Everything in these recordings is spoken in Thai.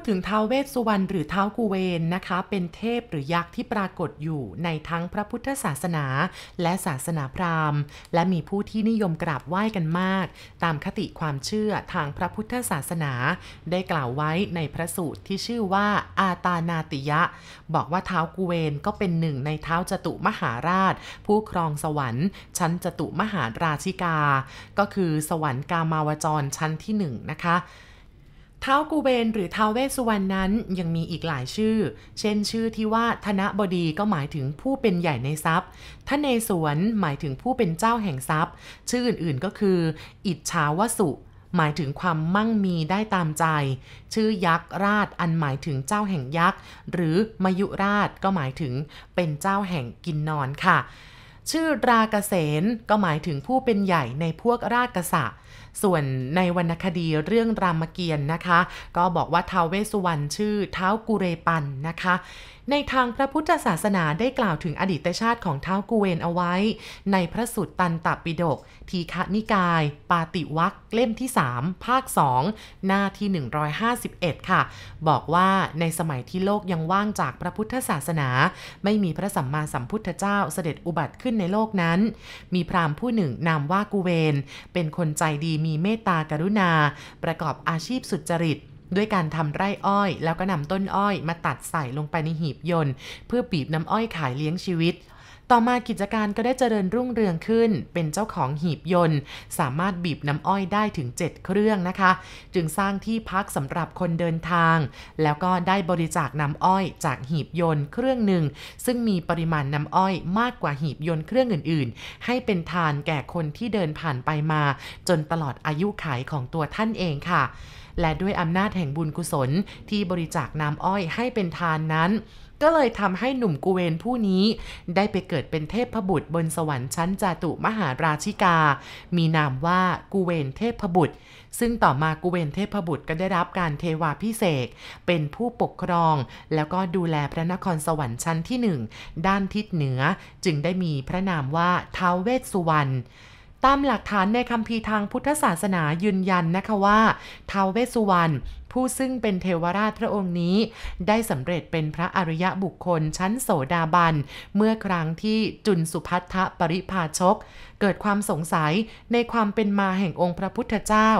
ดถึงท้าวเวสสุวรรณหรือท้าวกุเวนนะคะ เป็นเทพหรือยักษ์ที่ปรากฏอยู่ในทั้งพระพุทธศาสนา และศาสนาพราหมณ์ และมีผู้ที่นิยมกราบไหว้กันมาก ตามคติความเชื่อทางพระพุทธศาสนา ได้กล่าวไว้ในพระสูตรที่ชื่อว่าอาตานาติยะ บอกว่าท้าวกุเวนก็เป็นหนึ่งในเท้าจตุมหาราช ผู้ครองสวรรค์ ชั้นจตุมหาราชิกา ก็คือสวรรค์กามาวจรชั้นที่หนึ่งนะคะ ท้าวกูเบนหรือท้าวเวสสุวรรณนั้นยังมีอีกหลายชื่อ เช่นชื่อที่ว่าธนบดีก็หมายถึงผู้เป็นใหญ่ในทรัพย์ทนเนศวรหมายถึงผู้เป็นเจ้าแห่งทรัพย์ ชื่ออื่นๆก็คือ อิจฉาวสุ หมายถึงความมั่งมีได้ตามใจ ชื่อยักษ์ราชอันหมายถึงเจ้าแห่งยักษ์ หรือมยุราชก็หมายถึงเป็นเจ้าแห่งกินนอนค่ะ ชื่อรากเกษนก็หมายถึงผู้เป็นใหญ่ในพวกราชกษัตริย์ ส่วนในวรรณคดีเรื่องรามเกียรติ์นะคะ ก็บอกว่าท้าวเวสสุวรรณชื่อเท้ากุเรปันนะคะ ในทางพระพุทธศาสนาได้กล่าวถึงอดีตชาติของเท้ากูเวนเอาไว้ ในพระสุตตันตปิฎกทีฆนิกาย ปาติวัคเล่มที่ 3 ภาค 2 หน้าที่ 151 ค่ะ บอกว่าในสมัยที่โลกยังว่างจากพระพุทธศาสนา ไม่มีพระสัมมาสัมพุทธเจ้าเสด็จอุบัติขึ้นในโลกนั้น มีพราหมณ์ผู้หนึ่งนามว่ากูเวน เป็นคนใจดีมีเมตตากรุณา ประกอบอาชีพสุจริต ด้วยการทำไร่อ้อย แล้วก็นำต้นอ้อย มาตัดใส่ลงไปในหีบยนต์ เพื่อบีบน้ำอ้อยขายเลี้ยงชีวิตต่อมากิจการก็ได้เจริญรุ่งเรืองขึ้น เป็นเจ้าของหีบยนต์ สามารถบีบน้ำอ้อยได้ถึง 7 เครื่องนะคะ จึงสร้างที่พักสำหรับคนเดินทาง แล้วก็ได้บริจาคน้ำอ้อยจากหีบยนต์เครื่องหนึ่ง ซึ่งมีปริมาณน้ำอ้อยมากกว่าหีบยนต์เครื่องอื่น ๆ ให้เป็นทานแก่คนที่เดินผ่านไปมา จนตลอดอายุขายของตัวท่านเองค่ะ และด้วยอำนาจแห่งบุญกุศลที่บริจาคน้ำอ้อยให้เป็นทานนั้นก็เลยทำให้หนุ่มกูเวนผู้นี้ ได้ไปเกิดเป็นเทพบุตรบนสวรรค์ชั้นจาตุมหาราชิกา มีนามว่ากูเวนเทพบุตร ซึ่งต่อมากูเวนเทพบุตรก็ได้รับการเทวาพิเศษเป็นผู้ปกครอง แล้วก็ดูแลพระนครสวรรค์ชั้นที่หนึ่งด้านทิศเหนือจึงได้มีพระนามว่าท้าวเวสสุวรรณ ตามหลักฐานในคำพีทางพุทธศาสนายืนยันนะคะว่าทาวเวสสุวรรณผู้ซึ่งเป็นเทวราชพระองค์นี้ ได้สำเร็จเป็นพระอริยะบุคคลชั้นโสดาบัน เมื่อครั้งที่จุนสุพัทธปริภาชก เกิดความสงสัยในความเป็นมาแห่งองค์พระพุทธเจ้า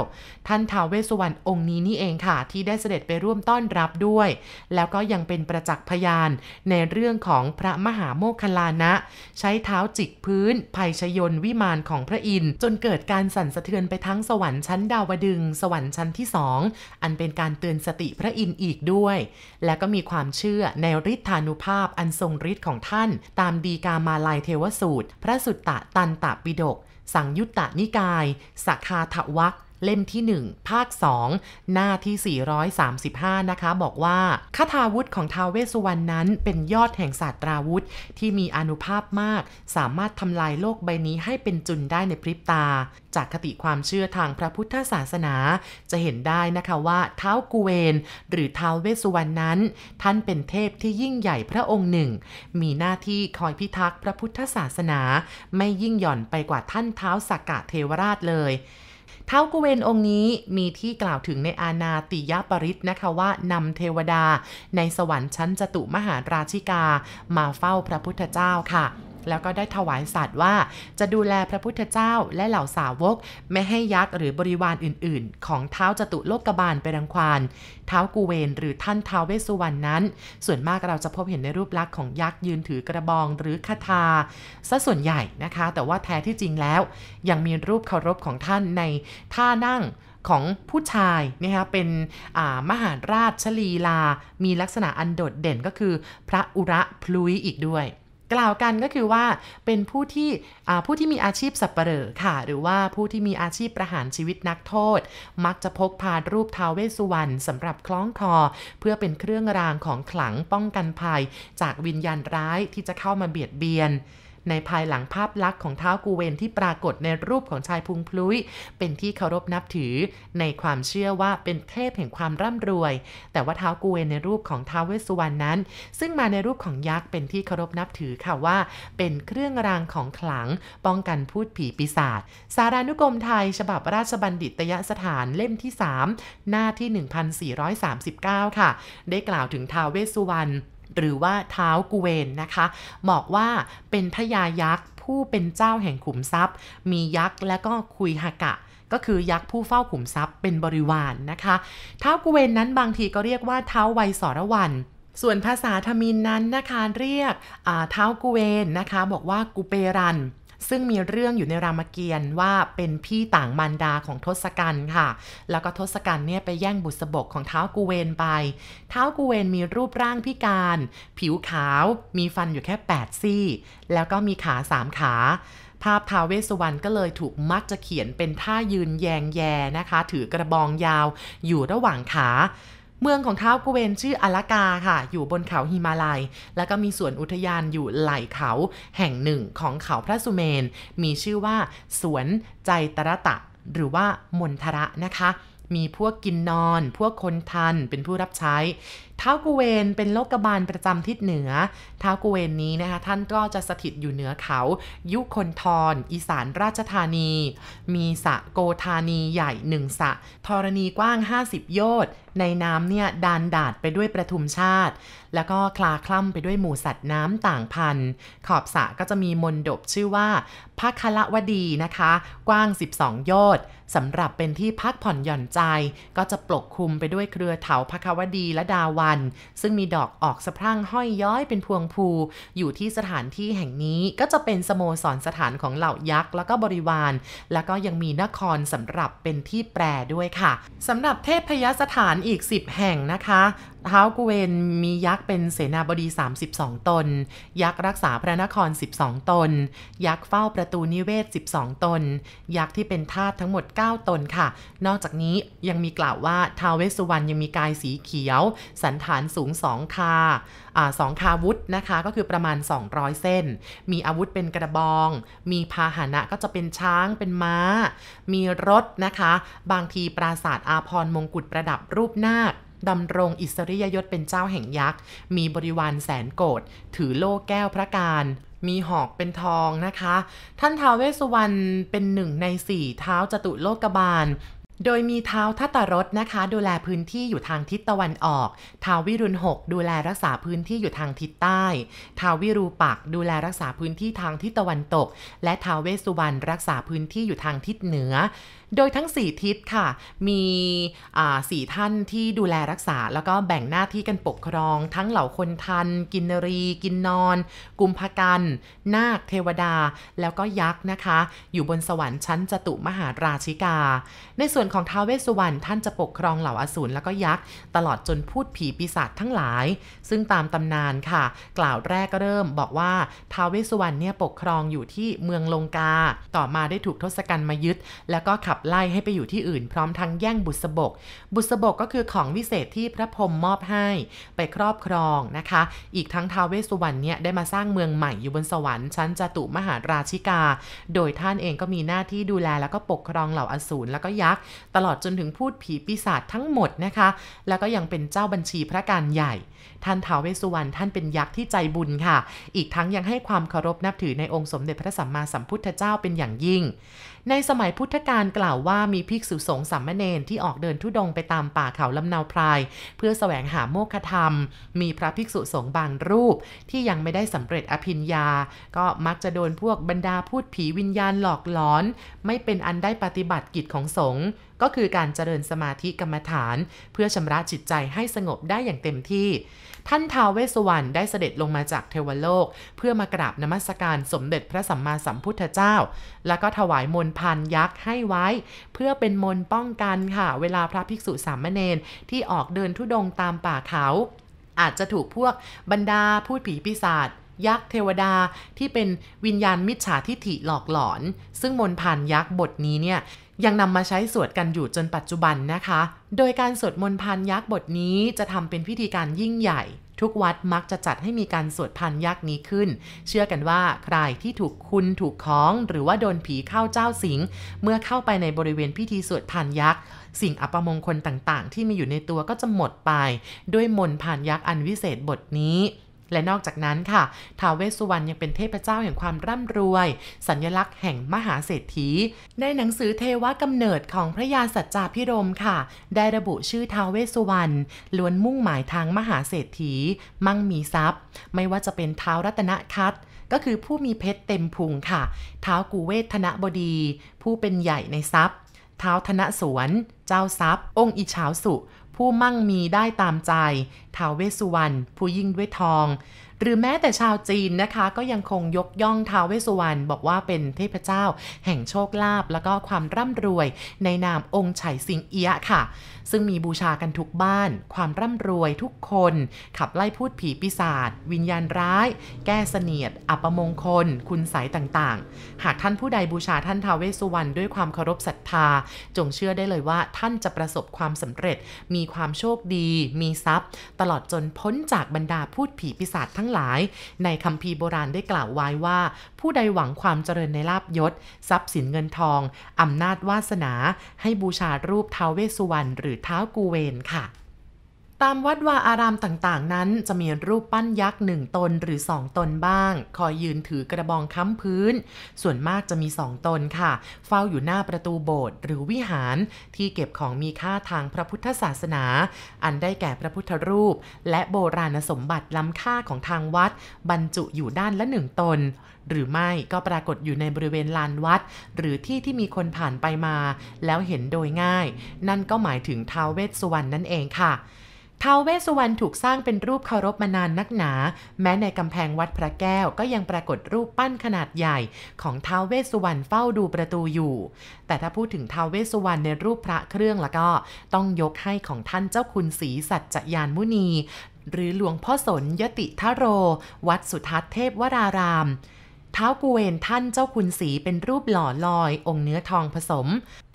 ท่านท้าวเวสสุวรรณองค์นี้นี่เองค่ะ ที่ได้เสด็จไปร่วมต้อนรับด้วย แล้วก็ยังเป็นประจักษ์พยานในเรื่องของพระมหาโมคคลานะ ใช้เท้าจิกพื้นภัยชยนวิมานของพระอินทร์จนเกิดการสั่นสะเทือนไปทั้งสวรรค์ชั้นดาวดึง สวรรค์ชั้นที่สองอันเป็นการเตือนสติพระอินทร์อีกด้วย และก็มีความเชื่อในฤทธานุภาพอันทรงฤทธิ์ของท่าน ตามดีกามาลายเทวสูตร พระสุตตะตันตะปิฎกสังยุตตนิกายสักคาถวัก เล่มที่ 1 ภาค 2 หน้าที่ 435 นะคะ บอกว่าคาถาวุธของท้าวเวสสุวรรณนั้น เป็นยอดแห่งศาสตราวุธ ที่มีอนุภาพมาก สามารถทำลายโลกใบนี้ให้เป็นจุนได้ในพริบตา จากคติความเชื่อทางพระพุทธศาสนา จะเห็นได้นะคะว่าเท้ากูเวน หรือท้าวเวสสุวรรณนั้น ท่านเป็นเทพที่ยิ่งใหญ่พระองค์หนึ่ง มีหน้าที่คอยพิทักษ์พระพุทธศาสนา ไม่ยิ่งหย่อนไปกว่าท่านเท้าสักกะเทวราชเลย ท้ากุเวนองค์นี้มีที่กล่าวถึงในอาณาติยปริตนะคะว่านำเทวดา ในสวรรค์ชั้นจตุมหาราชิกา มาเฝ้าพระพุทธเจ้าค่ะ แล้วก็ได้ถวายสัตว์ว่า จะดูแลพระพุทธเจ้าและเหล่าสาวก ไม่ให้ยักษ์หรือบริวารอื่น ๆ ของเท้าจตุโลกบาลไปรังควานเท้ากูเวนหรือท่านเท้าเวสุวรรณนั้น ส่วนมากเราจะพบเห็นในรูปลักษณ์ของยักษ์ยืนถือกระบองหรือคาถาซะส่วนใหญ่นะคะ แต่ว่าแท้ที่จริงแล้ว ยังมีรูปเคารพของท่านในท่านั่งของผู้ชายนะคะเป็นมหาราชลีลา มีลักษณะอันโดดเด่นก็คือ พระอุระพลุยอีกด้วย กล่าวกันก็คือว่าเป็นผู้ที่ผู้ที่มีอาชีพสับปเหร่อค่ะ หรือว่าผู้ที่มีอาชีพประหารชีวิตนักโทษ มักจะพกพารูปท้าวเวสสุวรรณสำหรับคล้องคอ เพื่อเป็นเครื่องรางของขลังป้องกันภัย จากวิญญาณร้ายที่จะเข้ามาเบียดเบียน ในภายหลังภาพลักษณ์ของเท้ากูเวนที่ปรากฏในรูปของชายพุงพลุย เป็นที่เคารพนับถือ ในความเชื่อว่าเป็นเทพแห่งความร่ำรวย แต่ว่าเท้ากูเวนในรูปของท้าวเวสสุวรรณนั้น ซึ่งมาในรูปของยักษ์เป็นที่เคารพนับถือค่ะว่า เป็นเครื่องรางของขลัง ป้องกันพูดผีปีศาจสารานุกรมไทย ฉบับราชบัณฑิตยสถานเล่มที่ 3 หน้าที่ 1439 ค่ะ ได้กล่าวถึงท้าวเวสสุวรรณ หรือว่าเท้ากุเวนนะคะบอกว่าเป็นพญายักษ์ผู้เป็นเจ้าแห่งขุมทรัพย์ มียักษ์และก็คุยหกะก็คือยักษ์ผู้เฝ้าขุมทรัพย์เป็นบริวารนนะคะเท้ากุเวนนั้นบางทีก็เรียกว่าเท้าไวสรวันส่วนภาษาทมินนั้นนะคะเรียกเท้ากุเวนนะคะ บอกว่ากูเปรัน ซึ่งมีเรื่องอยู่ในรามเกียรติ์ว่าเป็นพี่ต่างมารดาของทศกัณฐ์ค่ะ แล้วก็ทศกัณฐ์เนี่ยไปแย่งบุษบกของเท้ากูเวนไป เท้ากูเวนมีรูปร่างพิการ ผิวขาว มีฟันอยู่แค่ 8 ซี่ แล้วก็มีขาสามขาภาพท้าวเวสสุวรรณก็เลยถูกมักจะเขียนเป็นท่ายืนแยงแยนะคะ ถือกระบองยาวอยู่ระหว่างขา เมืองของท้าวกุเวนชื่ออลากาค่ะ อยู่บนเขาหิมาลัย แล้วก็มีสวนอุทยานอยู่ไหล่เขาแห่งหนึ่งของเขาพระสุเมน มีชื่อว่า สวนใจตระตะ หรือว่ามนทระนะคะมีพวกกินนอน พวกคนทัน เป็นผู้รับใช้ ท้าวกุเวนเป็นโลกบาลประจำทิศเหนือ ท้าวกุเวนนี้นะคะท่านก็จะสถิตอยู่เหนือเขา ยุคนทรอีสานราชธานี มีสะโกธานีใหญ่หนึ่งสะธรณีกว้าง 50 โยชน์ในน้ำเนี่ยดานดาดไปด้วยประทุมชาติ แล้วก็คลาคล่ำไปด้วยหมู่สัตว์น้ำต่างพันขอบสะก็จะมีมนดบชื่อว่าพัคละวดีนะคะ กว้าง 12 โยชน์สำหรับเป็นที่พักผ่อนหย่อนใจ ก็จะปกคลุมไปด้วยเครือเถาพัควดีและดาวันซึ่งมีดอกออกสะพรั่งห้อยย้อยเป็นพวงภูอยู่ที่สถานที่แห่งนี้ก็จะเป็นสโมสรสถานของเหล่ายักษ์แล้วก็บริวาร แล้วก็ยังมีนครสำหรับเป็นที่แปรด้วยค่ะสำหรับเทพพยสถานอีก 10 แห่งนะคะท้าวกุเวนมียักษ์เป็นเสนาบดี 32 ตน ยักษ์รักษาพระนคร 12 ตน ยักษ์เฝ้าประตูนิเวศ 12 ตน ยักษ์ที่เป็นทาสทั้งหมด 9 ตนค่ะ นอกจากนี้ยังมีกล่าวว่าท้าวเวสสุวรรณยังมีกายสีเขียว สันฐานสูง2คาสองคาวุธนะคะ ก็คือประมาณ 200 เส้น มีอาวุธเป็นกระบอง มีพาหนะก็จะเป็นช้างเป็นม้า มีรถนะคะ บางทีปราสาทอาพรมงกุฎประดับรูปนาค ดำรงอิสริยยศเป็นเจ้าแห่งยักษ์ มีบริวารแสนโกรธถือโล่แก้วพระการมีหอกเป็นทองนะคะ ท่านท้าวเวสสุวรรณเป็นหนึ่งในสี่เท้าจตุโลกบาล โดยมีเท้าทัตรถนะคะ ดูแลพื้นที่อยู่ทางทิศตะวันออกท้าววิรุณหกดูแลรักษาพื้นที่อยู่ทางทิศใต้ท้าววิรูปักดูแลรักษาพื้นที่ทางทิศตะวันตก และท้าวเวสสุวรรณรักษาพื้นที่อยู่ทางทิศเหนือ โดยทั้ง 4 ทิศค่ะ มีสี่ท่านที่ดูแลรักษา แล้วก็แบ่งหน้าที่กันปกครอง ทั้งเหล่าคนทัน กินนรี กินนอน กุมภกัน นาคเทวดา แล้วก็ยักษ์นะคะ อยู่บนสวรรค์ชั้นจตุมหาราชิกา ในส่วนของท้าวเวสสุวรรณท่านจะปกครองเหล่าอสูรแล้วก็ยักษ์ตลอดจนพูดผีปีศาจทั้งหลาย ซึ่งตามตำนานค่ะ กล่าวแรกก็เริ่มบอกว่าท้าวเวสสุวรรณเนี่ยปกครองอยู่ที่เมืองลงกา ต่อมาได้ถูกทศกัณฐ์มายึด แล้วก็ขับไล่ให้ไปอยู่ที่อื่นพร้อมทั้งแย่งบุษบก บุษบกก็คือของวิเศษที่พระพรหมมอบให้ไปครอบครองนะคะ อีกทั้งท้าวเวสสุวรรณเนี่ยได้มาสร้างเมืองใหม่อยู่บนสวรรค์ชั้นจตุมหาราชิกา โดยท่านเองก็มีหน้าที่ดูแลแล้วก็ปกครองเหล่าอสูรแล้วก็ยักษ์ตลอดจนถึงพูดผีปีศาจทั้งหมดนะคะ แล้วก็ยังเป็นเจ้าบัญชีพระการใหญ่ ท่านท้าวเวสสุวรรณท่านเป็นยักษ์ที่ใจบุญค่ะ อีกทั้งยังให้ความเคารพนับถือในองค์สมเด็จพระสัมมาสัมพุทธเจ้าเป็นอย่างยิ่ง ในสมัยพุทธกาลกล่าวว่ามีภิกษุสงฆ์สามเณรที่ออกเดินทุดงไปตามป่าเขาลำนาวพราย เพื่อแสวงหาโมฆะธรรม มีพระภิกษุสงฆ์บางรูป ที่ยังไม่ได้สำเร็จอภิญญา ก็มักจะโดนพวกบรรดาพูดผีวิญญาณหลอกหลอน ไม่เป็นอันได้ปฏิบัติกิจของสงฆ์ ก็คือการเจริญสมาธิกรรมฐาน เพื่อชำระจิตใจให้สงบได้อย่างเต็มที่ ท่านท้าวเวสสวรรณได้เสด็จลงมาจากเทวโลก เพื่อมากราบนมัสการสมเด็จพระสัมมาสัมพุทธเจ้า แล้วก็ถวายมนพันยักษ์ให้ไว้ เพื่อเป็นมนป้องกันค่ะ เวลาพระภิกษุสามเณรที่ออกเดินทุดงตามป่าเขา อาจจะถูกพวกบรรดาพูดผีปีศาจยักษ์เทวดาที่เป็นวิญญาณมิจฉาทิฐิหลอกหลอน ซึ่งมนพันยักษ์บทนี้เนี่ย ยังนำมาใช้สวดกันอยู่จนปัจจุบันนะคะ โดยการสวดมนต์พันยักษ์บทนี้จะทำเป็นพิธีการยิ่งใหญ่ ทุกวัดมักจะจัดให้มีการสวดพันยักษ์นี้ขึ้น เชื่อกันว่าใครที่ถูกคุณถูกของ หรือว่าโดนผีเข้าเจ้าสิง เมื่อเข้าไปในบริเวณพิธีสวดพันยักษ์สิ่งอัปมงคลต่างๆ ที่มีอยู่ในตัวก็จะหมดไป ด้วยมนต์ผ่านยักษ์อันวิเศษบทนี้ และนอกจากนั้นค่ะท้าวเวสสุวรรณยังเป็นเทพเจ้าแห่งความร่ำรวย สัญลักษณ์แห่งมหาเศรษฐี ในหนังสือเทวกำเนิดของพระยาสัจจาพิรมค่ะ ได้ระบุชื่อท้าวเวสสุวรรณล้วนมุ่งหมายทางมหาเศรษฐี มั่งมีทรัพย์ ไม่ว่าจะเป็นท้าวรัตนคัตก็คือผู้มีเพชรเต็มพุงค่ะท้าวกูเวทธนบดี ผู้เป็นใหญ่ในทรัพย์ท้าวธนสวน เจ้าทรัพย์ องค์อิชาวสุ ผู้มั่งมีได้ตามใจท้าวเวสสุวรรณผู้ยิ่งด้วยทอง หรือแม้แต่ชาวจีนนะคะ ก็ยังคงยกย่องท้าวเวสสุวรรณบอกว่าเป็นเทพเจ้า แห่งโชคลาภแล้วก็ความร่ำรวย ในนามองค์ไฉสิงเอียะค่ะ ซึ่งมีบูชากันทุกบ้าน ความร่ำรวยทุกคน ขับไล่พูดผีปีศาจวิญญาณร้าย แก้เสนียด อัปมงคล คุณใสต่างๆ หากท่านผู้ใดบูชาท่านท้าวเวสสุวรรณด้วยความเคารพศรัทธา จงเชื่อได้เลยว่าท่านจะประสบความสำเร็จ มีความโชคดี มีทรัพย์ ตลอดจนพ้นจากบรรดาพูดผีปีศาจทั้งงหลาย ในคำพีโบราณได้กล่าวไว้ว่า ผู้ใดหวังความเจริญในลาบยศ ทรัพย์สินเงินทองอำนาจวาสนา ให้บูชารูปท้าวเวสสุวรรณหรือเท้ากูเวนค่ะ ตามวัดวาอารามต่างๆ นั้นจะมีรูปปั้นยักษ์หนึ่งตนหรือสองตนบ้าง คอยยืนถือกระบองค้ำพื้น ส่วนมากจะมีสองตนค่ะ เฝ้าอยู่หน้าประตูโบสถ์หรือวิหารที่เก็บของมีค่าทางพระพุทธศาสนา อันได้แก่พระพุทธรูป และโบราณสมบัติล้ำค่าของทางวัด บรรจุอยู่ด้านละหนึ่งตน หรือไม่ก็ปรากฏอยู่ในบริเวณลานวัด หรือที่ที่มีคนผ่านไปมา แล้วเห็นโดยง่าย นั่นก็หมายถึงท้าวเวสสุวรรณนั่นเองค่ะ ท้าวเวสสุวรรณถูกสร้างเป็นรูปเคารพมานานนักหนา แม้ในกำแพงวัดพระแก้วก็ยังปรากฏรูปปั้นขนาดใหญ่ของท้าวเวสสุวรรณเฝ้าดูประตูอยู่ แต่ถ้าพูดถึงท้าวเวสสุวรรณในรูปพระเครื่องแล้วก็ต้องยกให้ของท่านเจ้าคุณศรีสัจจยานมุนี หรือหลวงพ่อสนยติทโร วัดสุทัศน์เทพวราราม ท้าวกุเวนท่านเจ้าคุณสีเป็นรูปหล่อลอย องค์เนื้อทองผสม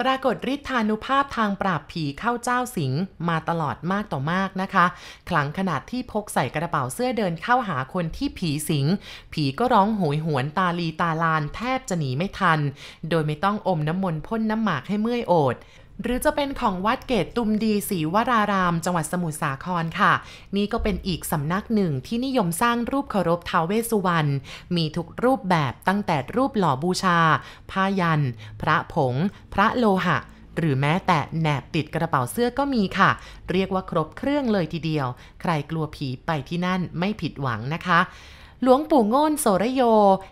ปรากฏฤทธานุภาพทางปราบผีเข้าเจ้าสิงมาตลอดมากต่อมากนะคะ คลังขนาดที่พกใส่กระเป๋าเสื้อเดินเข้าหาคนที่ผีสิง ผีก็ร้องโหยหวนตาลีตาลานแทบจะหนีไม่ทัน โดยไม่ต้องอมน้ำมนต์พ่นน้ำหมากให้เมื่อยโอด หรือจะเป็นของวัดเกตตุมดีศรีวราราม จังหวัดสมุทรสาครค่ะ นี่ก็เป็นอีกสำนักหนึ่งที่นิยมสร้างรูปเคารพท้าวเวสุวรรณมีทุกรูปแบบตั้งแต่รูปหล่อบูชา ผ้ายัน พระผง พระโลหะ หรือแม้แต่แหนบติดกระเป๋าเสื้อก็มีค่ะ เรียกว่าครบเครื่องเลยทีเดียว ใครกลัวผีไปที่นั่นไม่ผิดหวังนะคะ หลวงปู่โง่นโสรโย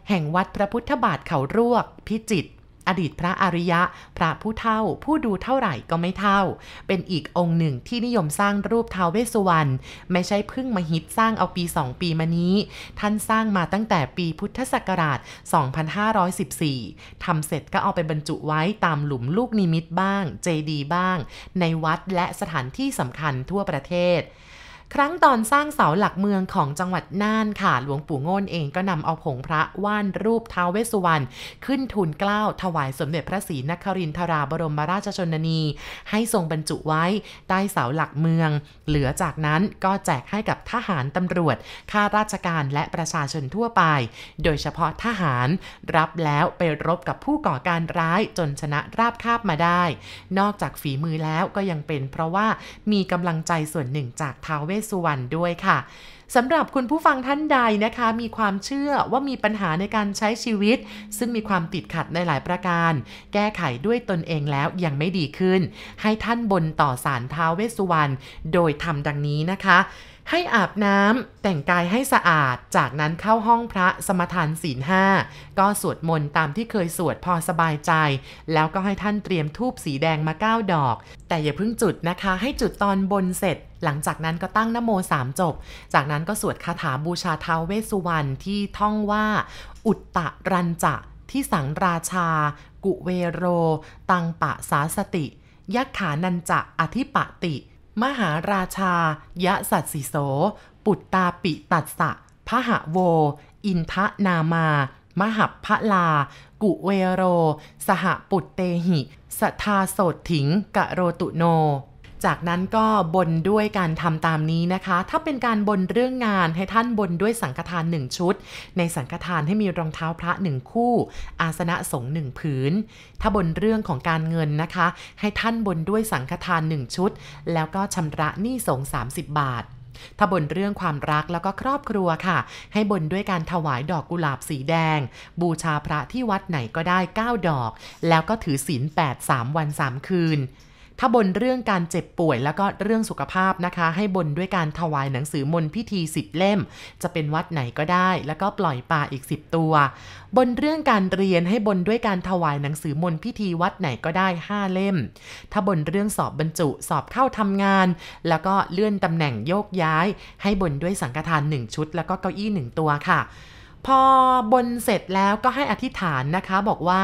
แห่งวัดพระพุทธบาทเขารวก พิจิตร อดีตพระอริยะ พระผู้เท่า ผู้ดูเท่าไหร่ก็ไม่เท่า เป็นอีกองค์หนึ่งที่นิยมสร้างรูปท้าวเวสสุวรรณไม่ใช่เพิ่งมาฮิตสร้างเอาปี 2 ปีมานี้ ท่านสร้างมาตั้งแต่ปีพุทธศักราช 2514ทำเสร็จก็เอาไปบรรจุไว้ตามหลุมลูกนิมิตบ้าง เจดีบ้าง ในวัดและสถานที่สำคัญทั่วประเทศ ครั้งตอนสร้างเสาหลักเมืองของจังหวัดน่านค่ะ หลวงปู่โง่นเองก็นำเอาผงพระว่านรูปท้าวเวสสุวรรณขึ้นทูลเกล้าถวายสมเด็จพระศรีนครินทราบรมราชชนนี ให้ทรงบรรจุไว้ใต้เสาหลักเมือง เหลือจากนั้นก็แจกให้กับทหารตำรวจ ข้าราชการและประชาชนทั่วไป โดยเฉพาะทหารรับแล้วไปรบกับผู้ก่อการร้ายจนชนะราบคาบมาได้ นอกจากฝีมือแล้วก็ยังเป็นเพราะว่ามีกำลังใจส่วนหนึ่งจากท้าวเวสสุวรรณด้วยค่ะสำหรับคุณผู้ฟังท่านใดนะคะ มีความเชื่อว่ามีปัญหาในการใช้ชีวิต ซึ่งมีความติดขัดในหลายประการ แก้ไขด้วยตนเองแล้วยังไม่ดีขึ้น ให้ท่านบนต่อสารท้าวเวสสุวรรณโดยทำดังนี้นะคะ ให้อาบน้ำแต่งกายให้สะอาด จากนั้นเข้าห้องพระสมทานศีลห้าก็สวดมนต์ตามที่เคยสวดพอสบายใจ แล้วก็ให้ท่านเตรียมทูบสีแดงมาเก้าดอก แต่อย่าเพิ่งจุดนะคะ ให้จุดตอนบนเสร็จ หลังจากนั้นก็ตั้งนโมสามจบ จากนั้นก็สวดคาถาบูชาท้าวเวสสุวรรณที่ท่องว่า อุตตะรันจะที่สังราชา กุเวโร ตังปะสาสติยักขานันจะอธิปะติ มหาราชา ยะสัตสิโส ปุตตาปิตัสสะพหะโว อินทะนามา มหับพะลา กุเวโร สหปุตเตหิ สทาโสถิงกะโรตุโน จากนั้นก็บนด้วยการทำตามนี้นะคะ ถ้าเป็นการบนเรื่องงานให้ท่านบนด้วยสังฆทานหนึ่งชุด ในสังฆทานให้มีรองเท้าพระหนึ่งคู่ อาสนะสงฆ์หนึ่งผืน ถ้าบนเรื่องของการเงินนะคะ ให้ท่านบนด้วยสังฆทานหนึ่งชุด แล้วก็ชำระหนี้สงฆ์30 บาทถ้าบนเรื่องความรักแล้วก็ครอบครัวค่ะ ให้บนด้วยการถวายดอกกุหลาบสีแดง บูชาพระที่วัดไหนก็ได้ 9 ดอก แล้วก็ถือศีล8 3 วัน 3 คืน ถ้าบนเรื่องการเจ็บป่วยแล้วก็เรื่องสุขภาพนะคะ ให้บนด้วยการถวายหนังสือมนพิธี10เล่ม จะเป็นวัดไหนก็ได้ แล้วก็ปล่อยปลาอีก10ตัว บนเรื่องการเรียนให้บนด้วยการถวายหนังสือมนพิธีวัดไหนก็ได้5เล่ม ถ้าบนเรื่องสอบบรรจุสอบเข้าทำงาน แล้วก็เลื่อนตำแหน่งโยกย้าย ให้บนด้วยสังฆทาน1ชุด แล้วก็เก้าอี้1ตัวค่ะ พอบนเสร็จแล้วก็ให้อธิษฐานนะคะ บอกว่า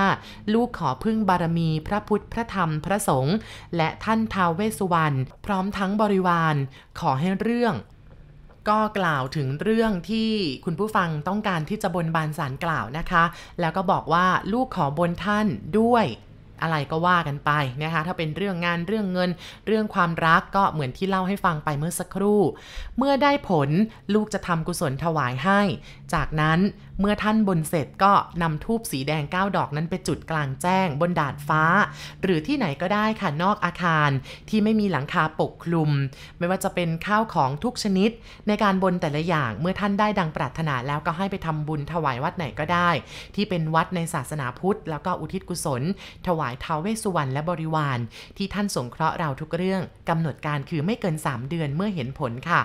ลูกขอพึ่งบารมีพระพุทธพระธรรมพระสงฆ์และท่านท้าวเวสสุวรรณพร้อมทั้งบริวาร ขอให้เรื่อง ก็กล่าวถึงเรื่องที่คุณผู้ฟังต้องการที่จะบนบานสารกล่าวนะคะ แล้วก็บอกว่าลูกขอบนท่านด้วย อะไรก็ว่ากันไปนะคะ ถ้าเป็นเรื่องงานเรื่องเงิน เรื่องความรักก็เหมือนที่เล่าให้ฟังไปเมื่อสักครู่ เมื่อได้ผลลูกจะทำกุศลถวายให้ จากนั้น เมื่อท่านบนเสร็จก็นำทูบสีแดง 9 ดอกนั้นไปจุดกลางแจ้ง บนดาดฟ้า หรือที่ไหนก็ได้ค่ะนอกอาคารที่ไม่มีหลังคาปกคลุม ไม่ว่าจะเป็นข้าวของทุกชนิด ในการบนแต่ละอย่างเมื่อท่านได้ดังปรารถนาแล้วก็ให้ไปทำบุญถวายวัดไหนก็ได้ ที่เป็นวัดในศาสนาพุทธ แล้วก็อุทิศกุศล ถวายท้าวเวสุวรรณและบริวาร ที่ท่านสงเคราะห์เราทุกเรื่องกำหนดการคือไม่เกิน 3 เดือนเมื่อเห็นผลค่ะ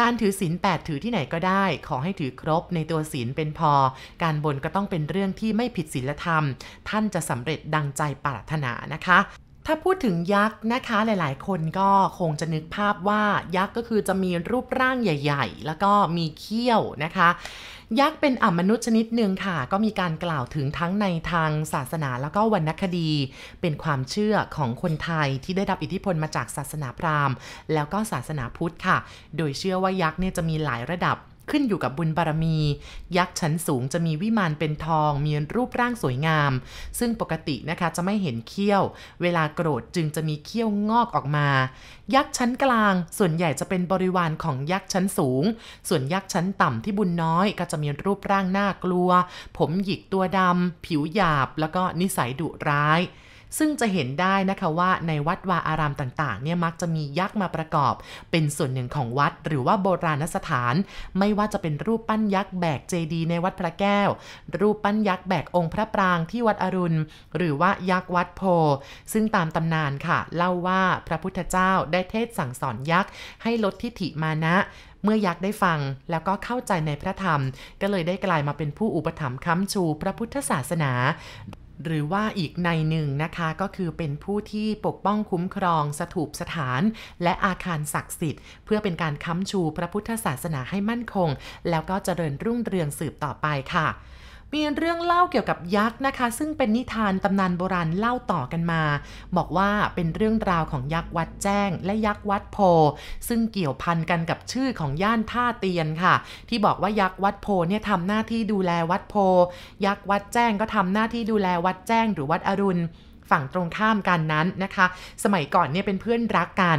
การถือศีล8ถือที่ไหนก็ได้ ขอให้ถือครบในตัวศีลเป็นพอการบนก็ต้องเป็นเรื่องที่ไม่ผิดศีลธรรม ท่านจะสำเร็จดังใจปรารถนานะคะถ้าพูดถึงยักษ์นะคะหลายๆ คนก็คงจะนึกภาพว่ายักษ์ก็คือจะมีรูปร่างใหญ่ ๆ แล้วก็มีเขี้ยวนะคะ ยักษ์เป็นอมนุษย์ชนิดหนึ่งค่ะ ก็มีการกล่าวถึงทั้งในทางศาสนาแล้วก็วรรณคดี เป็นความเชื่อของคนไทยที่ได้รับอิทธิพลมาจากศาสนาพราหมณ์ แล้วก็ศาสนาพุทธค่ะ โดยเชื่อว่ายักษ์เนี่ยจะมีหลายระดับ ขึ้นอยู่กับบุญบารมี ยักษ์ชั้นสูงจะมีวิมานเป็นทอง มีรูปร่างสวยงาม ซึ่งปกตินะคะจะไม่เห็นเขี้ยว เวลาโกรธจึงจะมีเขี้ยวงอกออกมา ยักษ์ชั้นกลาง ส่วนใหญ่จะเป็นบริวารของยักษ์ชั้นสูง ส่วนยักษ์ชั้นต่ำที่บุญน้อยก็จะมีรูปร่างน่ากลัว ผมหยิกตัวดำผิวหยาบ แล้วก็นิสัยดุร้าย ซึ่งจะเห็นได้นะคะว่าในวัดวาอารามต่างๆเนี่ยมักจะมียักษ์มาประกอบ เป็นส่วนหนึ่งของวัดหรือว่าโบราณสถาน ไม่ว่าจะเป็นรูปปั้นยักษ์แบกเจดีย์ในวัดพระแก้ว รูปปั้นยักษ์แบกองค์พระปรางที่วัดอรุณ หรือว่ายักษ์วัดโพ ซึ่งตามตำนานค่ะ เล่าว่าพระพุทธเจ้าได้เทศสั่งสอนยักษ์ให้ลดทิฐิมานะเมื่อยักษ์ได้ฟังแล้วก็เข้าใจในพระธรรม ก็เลยได้กลายมาเป็นผู้อุปถัมภ์ค้ำชูพระพุทธศาสนา หรือว่าอีกในหนึ่งนะคะก็คือเป็นผู้ที่ปกป้องคุ้มครองสถูปสถาน และอาคารศักดิ์สิทธิ์ เพื่อเป็นการค้ำชูพระพุทธศาสนาให้มั่นคง แล้วก็เจริญรุ่งเรืองสืบต่อไปค่ะ มีเรื่องเล่าเกี่ยวกับยักษ์นะคะ ซึ่งเป็นนิทานตำนานโบราณเล่าต่อกันมา บอกว่าเป็นเรื่องราวของยักษ์วัดแจ้ง และยักษ์วัดโพ ซึ่งเกี่ยวพันกันกับชื่อของย่านท่าเตียนค่ะ ที่บอกว่ายักษ์วัดโพเนี่ยทำหน้าที่ดูแลวัดโพ ยักษ์วัดแจ้งก็ทำหน้าที่ดูแลวัดแจ้งหรือวัดอรุณ ฝั่งตรงข้ามกันนั้นนะคะ สมัยก่อนเนี่ยเป็นเพื่อนรักกัน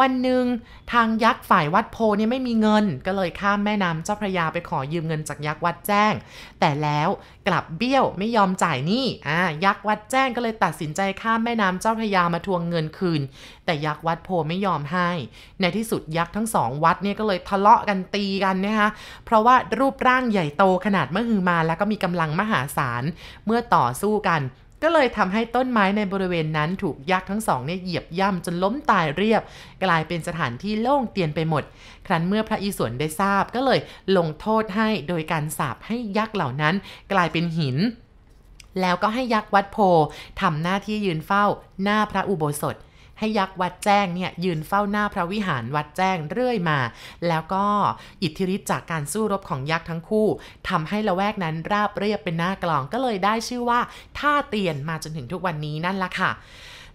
วันหนึ่งทางยักษ์ฝ่ายวัดโพเนี่ยไม่มีเงิน ก็เลยข้ามแม่น้ำเจ้าพระยาไปขอยืมเงินจากยักษ์วัดแจ้ง แต่แล้วกลับเบี้ยวไม่ยอมจ่ายหนี้อ่ายักษ์วัดแจ้งก็เลยตัดสินใจข้ามแม่น้ำเจ้าพระยามาทวงเงินคืน แต่ยักษ์วัดโพไม่ยอมให้ ในที่สุดยักษ์ทั้งสองวัดเนี่ยก็เลยทะเลาะกันตีกันนะคะเพราะว่ารูปร่างใหญ่โตขนาดมหึมาแล้วก็มีกำลังมหาศาลเมื่อต่อสู้กัน ก็เลยทำให้ต้นไม้ในบริเวณนั้นถูกยักษ์ทั้งสองเนี่ยเหยียบย่ำจนล้มตายเรียบ กลายเป็นสถานที่โล่งเตียนไปหมด ครั้นเมื่อพระอิศวรได้ทราบก็เลยลงโทษให้โดยการสาปให้ยักษ์เหล่านั้น กลายเป็นหินแล้วก็ให้ยักษ์วัดโพทำหน้าที่ยืนเฝ้าหน้าพระอุโบสถ ให้ยักษ์วัดแจ้งเนี่ยยืนเฝ้าหน้าพระวิหารวัดแจ้งเรื่อยมา แล้วก็อิทธิฤทธิ์จากการสู้รบของยักษ์ทั้งคู่ทำให้ละแวกนั้นราบเรียบเป็นหน้ากลองก็เลยได้ชื่อว่าท่าเตียนมาจนถึงทุกวันนี้นั่นละค่ะ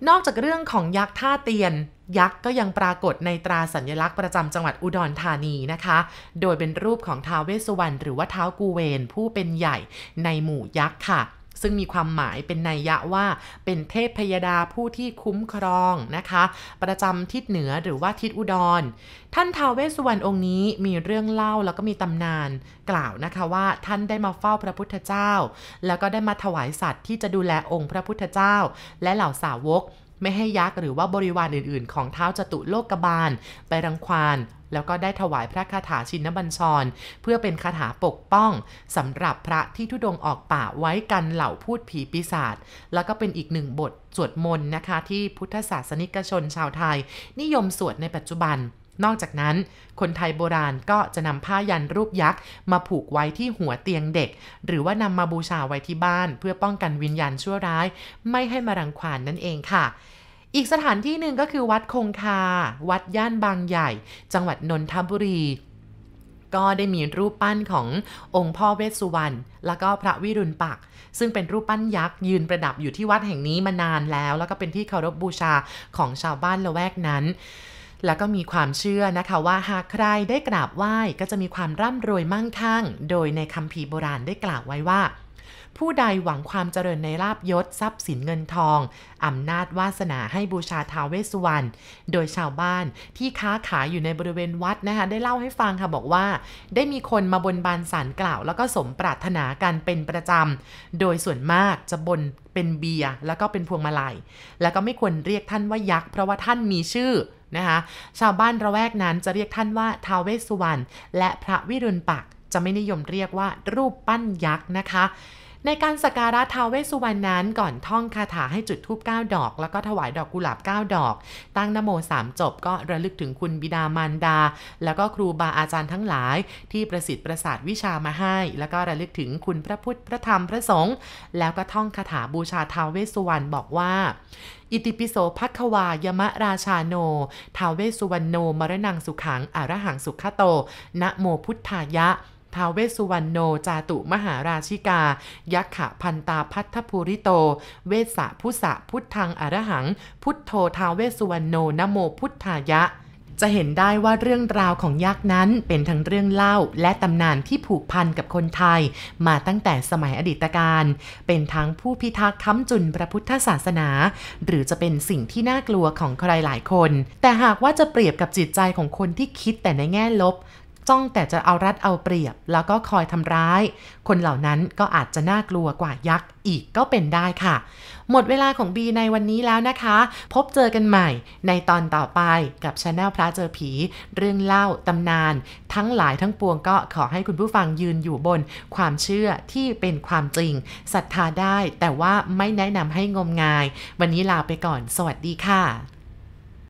นอกจากเรื่องของยักษ์ท่าเตียนยักษ์ก็ยังปรากฏในตราสัญลักษณ์ประจำจังหวัดอุดรธานีนะคะ โดยเป็นรูปของท้าวเวสสุวรรณหรือว่าท้าวกูเวนผู้เป็นใหญ่ในหมู่ยักษ์ค่ะ ซึ่งมีความหมายเป็นนัยยะว่าเป็นเทพพยดาผู้ที่คุ้มครองนะคะ ประจำทิศเหนือหรือว่าทิศอุดร ท่านทาวเวสสุวรรณองค์นี้มีเรื่องเล่าแล้วก็มีตำนานกล่าวนะคะว่าท่านได้มาเฝ้าพระพุทธเจ้า แล้วก็ได้มาถวายสัตว์ที่จะดูแลองค์พระพุทธเจ้า และเหล่าสาวกไม่ให้ยักษ์หรือว่าบริวารอื่น ๆ ของเท้าจตุโลกบาล ไปรังควาน แล้วก็ได้ถวายพระคาถาชินบัญชร เพื่อเป็นคาถาปกป้องสำหรับพระที่ทุดงออกป่าไว้กันเหล่าพูดผีปีศาจแล้วก็เป็นอีกหนึ่งบทสวดมนต์นะคะ ที่พุทธศาสนิกชนชาวไทย นิยมสวดในปัจจุบัน นอกจากนั้น คนไทยโบราณก็จะนำผ้ายันรูปยักษ์ มาผูกไว้ที่หัวเตียงเด็ก หรือว่านำมาบูชาไว้ที่บ้าน เพื่อป้องกันวิญญาณชั่วร้าย ไม่ให้มารังควานนั่นเองค่ะ อีกสถานที่หนึ่งก็คือวัดคงคา วัดย่านบางใหญ่ จังหวัดนนทบุรีก็ได้มีรูปปั้นขององค์พ่อเวสสุวรรณแล้วก็พระวิรุณปัก ซึ่งเป็นรูปปั้นยักษ์ยืนประดับอยู่ที่วัดแห่งนี้มานานแล้ว แล้วก็เป็นที่เคารพบบูชาของชาวบ้านละแวกนั้น แล้วก็มีความเชื่อนะคะว่าหากใครได้กราบไหว้ก็จะมีความร่ำรวยมั่งคั่ง โดยในคัมภีร์โบราณได้กล่าวไว้ว่า ผู้ใดหวังความเจริญในลาบยศทรัพย์สินเงินทองอำนาจวาสนาให้บูชาท้าวเวสสุวรรณโดยชาวบ้านที่ค้าขายอยู่ในบริเวณวัดนะคะได้เล่าให้ฟังค่ะบอกว่า ได้มีคนมาบนบานสารกล่าว แล้วก็สมปรารถนากันเป็นประจำ โดยส่วนมากจะบนเป็นเบียร์แล้วก็เป็นพวงมาลัย แล้วก็ไม่ควรเรียกท่านว่ายักษ์เพราะว่าท่านมีชื่อนะคะชาวบ้านระแวกนั้นจะเรียกท่านว่าท้าวเวสสุวรรณและพระวิรุณปักจะไม่นิยมเรียกว่ารูปปั้นยักษ์นะคะ ในการสักการะท้าวเวสสุวรรณนั้นก่อนท่องคาถาให้จุดธูป9ดอก แล้วก็ถวายดอกกุหลาบ 9 ดอก ตั้งนโม3จบก็ระลึกถึงคุณบิดามารดา แล้วก็ครูบาอาจารย์ทั้งหลาย ที่ประสิทธิ์ประสาทวิชามาให้ แล้วก็ระลึกถึงคุณพระพุทธพระธรรมพระสงฆ์แล้วก็ท่องคาถาบูชาท้าวเวสสุวรรณบอกว่าอิติปิโสภัควายมะราชาโนท้าวเวสสุวรรณโน มรณังสุขังอารหังสุขโต นะโมพุทธายะ ท้าวเวสุวรรณโนจาตุมหาราชิกา ยักขะพันตาพัทธภูริโต เวสะพุสะพุทธังอรหัง พุทโธท้าวเวสุวรรณโนนโมพุทธายะจะเห็นได้ว่าเรื่องราวของยักษ์นั้นเป็นทั้งเรื่องเล่าและตำนานที่ผูกพันกับคนไทย มาตั้งแต่สมัยอดีตการ เป็นทั้งผู้พิทักษ์ค้ำจุนพระพุทธศาสนา หรือจะเป็นสิ่งที่น่ากลัวของใครหลายคน แต่หากว่าจะเปรียบกับจิตใจของคนที่คิดแต่ในแง่ลบ จ้องแต่จะเอารัดเอาเปรียบ แล้วก็คอยทำร้าย คนเหล่านั้นก็อาจจะน่ากลัวกว่ายักษ์อีกก็เป็นได้ค่ะ หมดเวลาของบีในวันนี้แล้วนะคะ พบเจอกันใหม่ในตอนต่อไปกับชาแนลพระเจอผี เรื่องเล่าตำนาน ทั้งหลายทั้งปวงก็ขอให้คุณผู้ฟังยืนอยู่บน ความเชื่อที่เป็นความจริงศรัทธาได้ แต่ว่าไม่แนะนำให้งมงาย วันนี้ลาไปก่อน สวัสดีค่ะ